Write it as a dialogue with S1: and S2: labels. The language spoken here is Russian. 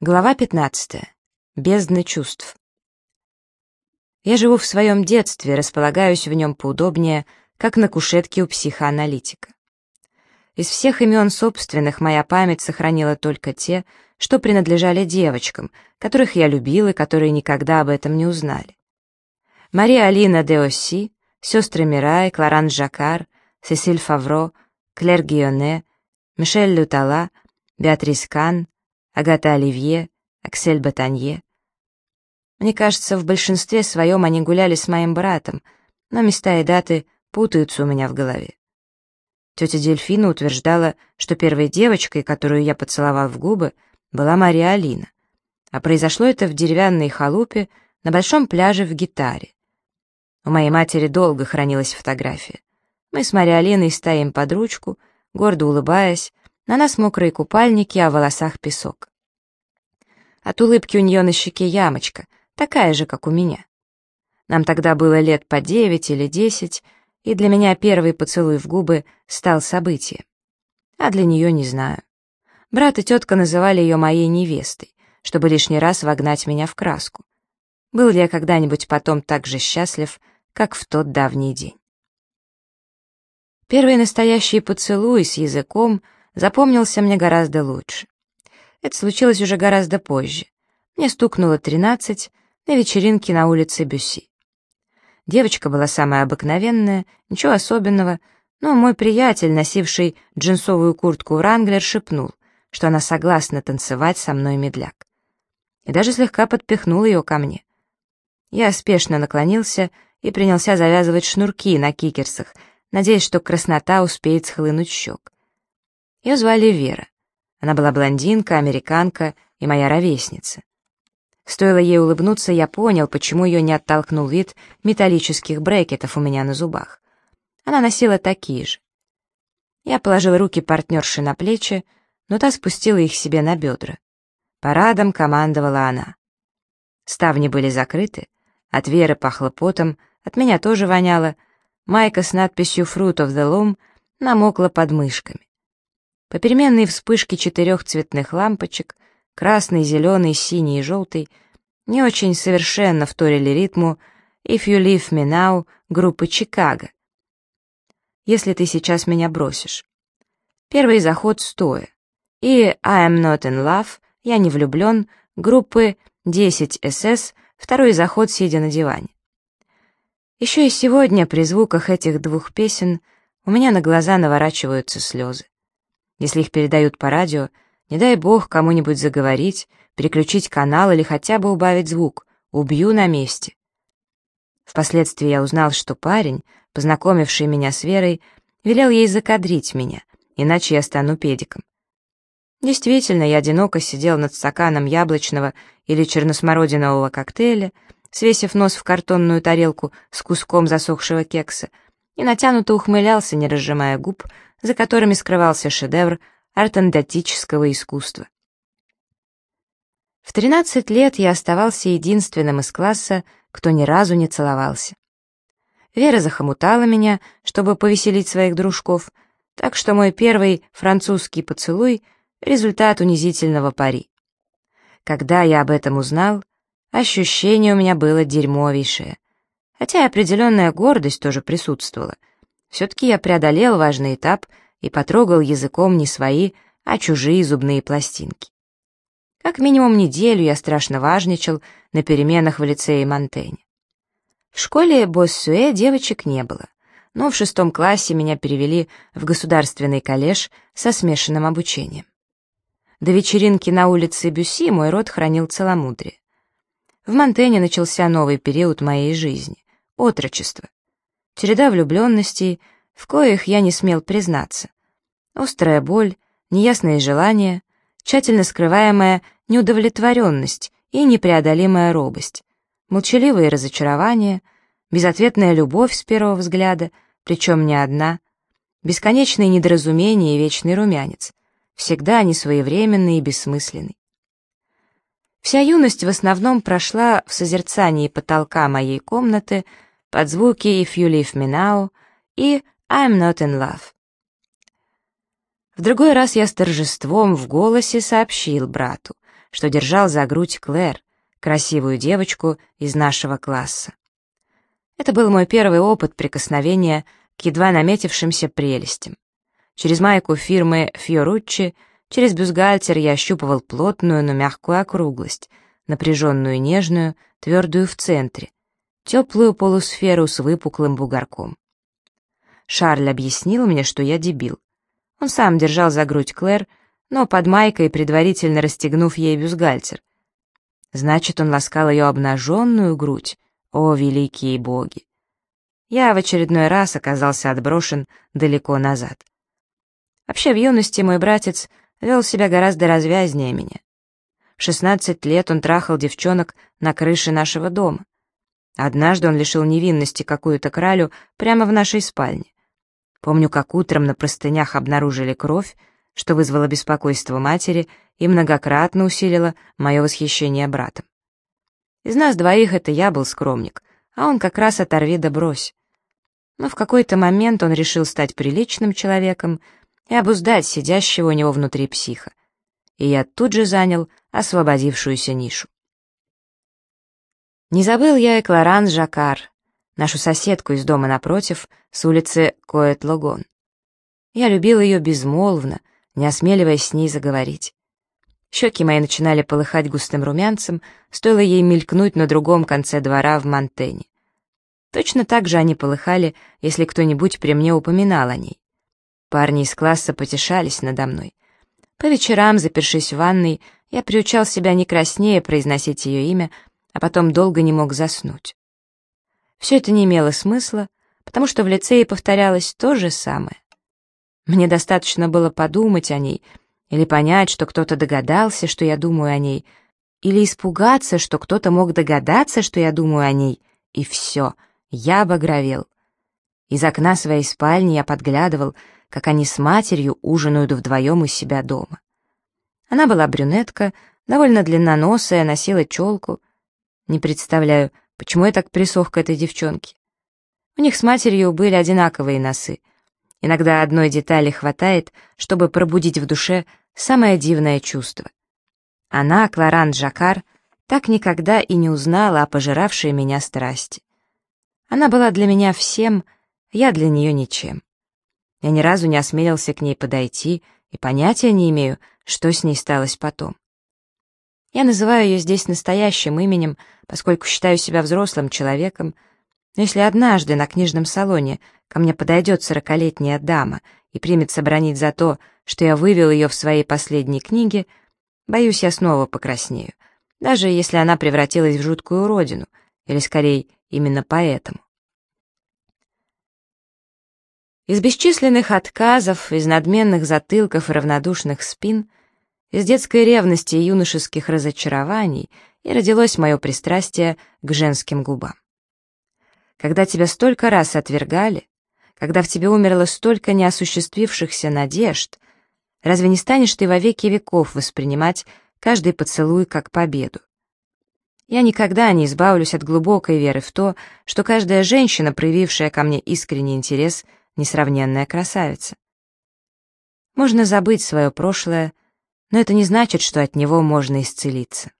S1: Глава 15. Бездна чувств. Я живу в своем детстве, располагаюсь в нем поудобнее, как на кушетке у психоаналитика. Из всех имен собственных моя память сохранила только те, что принадлежали девочкам, которых я любил и которые никогда об этом не узнали. Мария Алина де Осси, сестры Мирай, Кларан Жакар, Сесиль Фавро, Клэр Гионе, Мишель Лютала, Беатрис Кан, Агата Оливье, Аксель Батанье. Мне кажется, в большинстве своем они гуляли с моим братом, но места и даты путаются у меня в голове. Тетя Дельфина утверждала, что первой девочкой, которую я поцеловал в губы, была Мария Алина, а произошло это в деревянной халупе на большом пляже в Гитаре. У моей матери долго хранилась фотография. Мы с Марией Алиной стоим под ручку, гордо улыбаясь, на нас мокрые купальники, а в волосах песок. От улыбки у нее на щеке ямочка, такая же, как у меня. Нам тогда было лет по девять или десять, и для меня первый поцелуй в губы стал событием. А для нее не знаю. Брат и тетка называли ее моей невестой, чтобы лишний раз вогнать меня в краску. Был ли я когда-нибудь потом так же счастлив, как в тот давний день? Первый настоящий поцелуй с языком — запомнился мне гораздо лучше. Это случилось уже гораздо позже. Мне стукнуло тринадцать на вечеринке на улице Бюсси. Девочка была самая обыкновенная, ничего особенного, но мой приятель, носивший джинсовую куртку Вранглер, шепнул, что она согласна танцевать со мной медляк. И даже слегка подпихнул ее ко мне. Я спешно наклонился и принялся завязывать шнурки на кикерсах, надеясь, что краснота успеет схлынуть щек. Ее звали Вера. Она была блондинка, американка и моя ровесница. Стоило ей улыбнуться, я понял, почему ее не оттолкнул вид металлических брекетов у меня на зубах. Она носила такие же. Я положил руки партнерши на плечи, но та спустила их себе на бедра. Парадом командовала она. Ставни были закрыты, от Веры пахло потом, от меня тоже воняло, майка с надписью «Fruit of the Loom» намокла под мышками. Попеременные вспышки четырех цветных лампочек, красный, зеленый, синий и желтый, не очень совершенно вторили ритму «If you leave me now» группы «Чикаго». «Если ты сейчас меня бросишь». Первый заход стоя. И «I am not in love», «Я не влюблен» группы 10 СС, второй заход сидя на диване. Еще и сегодня при звуках этих двух песен у меня на глаза наворачиваются слезы. Если их передают по радио, не дай бог кому-нибудь заговорить, переключить канал или хотя бы убавить звук. Убью на месте. Впоследствии я узнал, что парень, познакомивший меня с Верой, велел ей закадрить меня, иначе я стану педиком. Действительно, я одиноко сидел над стаканом яблочного или черносмородинового коктейля, свесив нос в картонную тарелку с куском засохшего кекса, и натянуто ухмылялся, не разжимая губ, за которыми скрывался шедевр артендатического искусства. В 13 лет я оставался единственным из класса, кто ни разу не целовался. Вера захомутала меня, чтобы повеселить своих дружков, так что мой первый французский поцелуй — результат унизительного пари. Когда я об этом узнал, ощущение у меня было дерьмовейшее, хотя определенная гордость тоже присутствовала — все-таки я преодолел важный этап и потрогал языком не свои, а чужие зубные пластинки. Как минимум неделю я страшно важничал на переменах в лицее Монтене. В школе Боссуэ девочек не было, но в шестом классе меня перевели в государственный коллеж со смешанным обучением. До вечеринки на улице Бюси мой род хранил целомудрие. В Монтене начался новый период моей жизни — отрочество череда влюбленностей, в коих я не смел признаться. Острая боль, неясные желания, тщательно скрываемая неудовлетворенность и непреодолимая робость, молчаливые разочарования, безответная любовь с первого взгляда, причем не одна, бесконечные недоразумения и вечный румянец, всегда несвоевременный и бессмысленный. Вся юность в основном прошла в созерцании потолка моей комнаты — под звуки «If you leave me now» и «I'm not in love». В другой раз я с торжеством в голосе сообщил брату, что держал за грудь Клэр, красивую девочку из нашего класса. Это был мой первый опыт прикосновения к едва наметившимся прелестям. Через майку фирмы Фьоруччи, через бюстгальтер я ощупывал плотную, но мягкую округлость, напряженную и нежную, твердую в центре, теплую полусферу с выпуклым бугорком. Шарль объяснил мне, что я дебил. Он сам держал за грудь Клэр, но под майкой, предварительно расстегнув ей бюстгальтер. Значит, он ласкал ее обнаженную грудь. О, великие боги! Я в очередной раз оказался отброшен далеко назад. Вообще, в юности мой братец вел себя гораздо развязнее меня. В 16 лет он трахал девчонок на крыше нашего дома. Однажды он лишил невинности какую-то кралю прямо в нашей спальне. Помню, как утром на простынях обнаружили кровь, что вызвало беспокойство матери и многократно усилило мое восхищение братом. Из нас двоих это я был скромник, а он как раз оторви да брось. Но в какой-то момент он решил стать приличным человеком и обуздать сидящего у него внутри психа. И я тут же занял освободившуюся нишу. Не забыл я и Клоранс Жакар, нашу соседку из дома напротив, с улицы Коэт-Логон. Я любил ее безмолвно, не осмеливаясь с ней заговорить. Щеки мои начинали полыхать густым румянцем, стоило ей мелькнуть на другом конце двора в Монтене. Точно так же они полыхали, если кто-нибудь при мне упоминал о ней. Парни из класса потешались надо мной. По вечерам, запершись в ванной, я приучал себя не краснее произносить ее имя, а потом долго не мог заснуть. Все это не имело смысла, потому что в лицее повторялось то же самое. Мне достаточно было подумать о ней, или понять, что кто-то догадался, что я думаю о ней, или испугаться, что кто-то мог догадаться, что я думаю о ней, и все, я багровел. Из окна своей спальни я подглядывал, как они с матерью ужинают вдвоем у себя дома. Она была брюнетка, довольно длинноносая, носила челку. Не представляю, почему я так присох к этой девчонке. У них с матерью были одинаковые носы. Иногда одной детали хватает, чтобы пробудить в душе самое дивное чувство. Она, Кларан Джакар, так никогда и не узнала о пожиравшей меня страсти. Она была для меня всем, я для нее ничем. Я ни разу не осмелился к ней подойти и понятия не имею, что с ней сталось потом. Я называю ее здесь настоящим именем, поскольку считаю себя взрослым человеком, но если однажды на книжном салоне ко мне подойдет сорокалетняя дама и примется бронить за то, что я вывел ее в своей последней книге, боюсь, я снова покраснею, даже если она превратилась в жуткую уродину, или, скорее, именно поэтому. Из бесчисленных отказов, из надменных затылков и равнодушных спин, из детской ревности и юношеских разочарований и родилось мое пристрастие к женским губам. Когда тебя столько раз отвергали, когда в тебе умерло столько неосуществившихся надежд, разве не станешь ты во веки веков воспринимать каждый поцелуй как победу? Я никогда не избавлюсь от глубокой веры в то, что каждая женщина, проявившая ко мне искренний интерес, несравненная красавица. Можно забыть свое прошлое, но это не значит, что от него можно исцелиться.